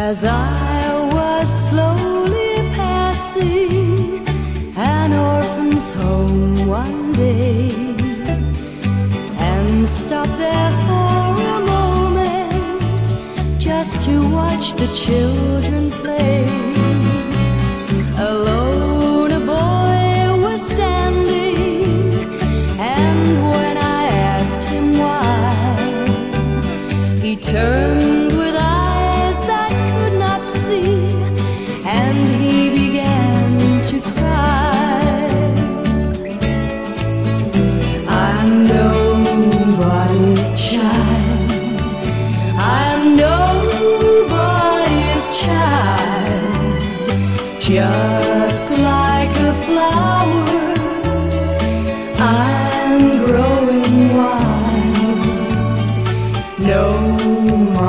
As I was slowly passing an orphan's home one day and stopped there for a moment just to watch the children play. Alone, a boy was standing, and when I asked him why, he turned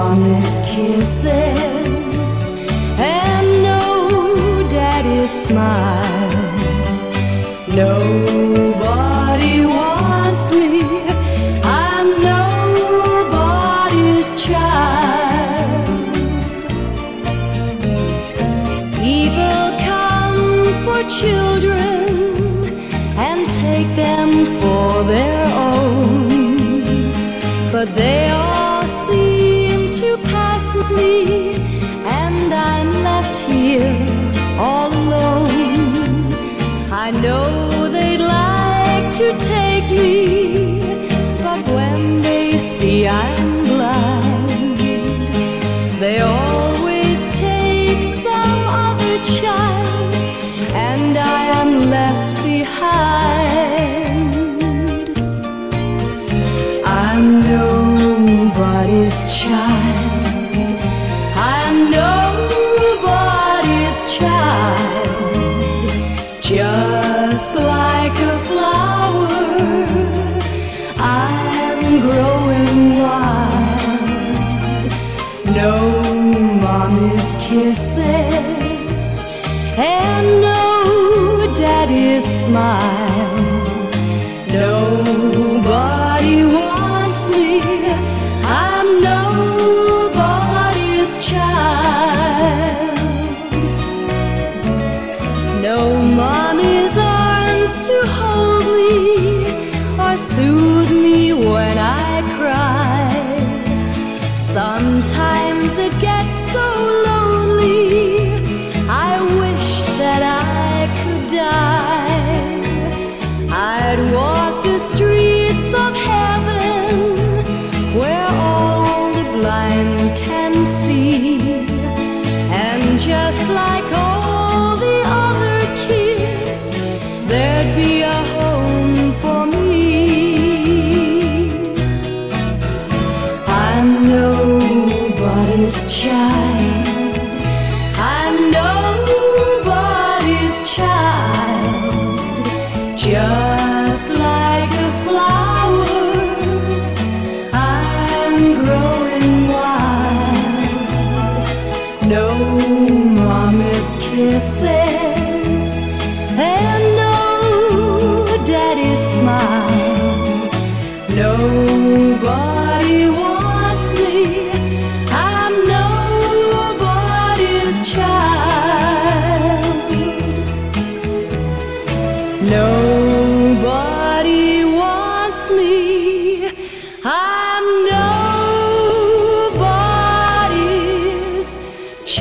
mommy's kisses and no daddy's smile. Nobody wants me. I'm nobody's child. People come for children and take them for their own, but they all I know they'd like to take kisses and no daddy's smile. Nobody's child. I'm nobody's child. Just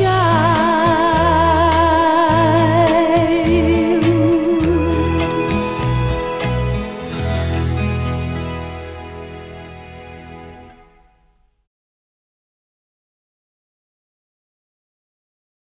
Yeah.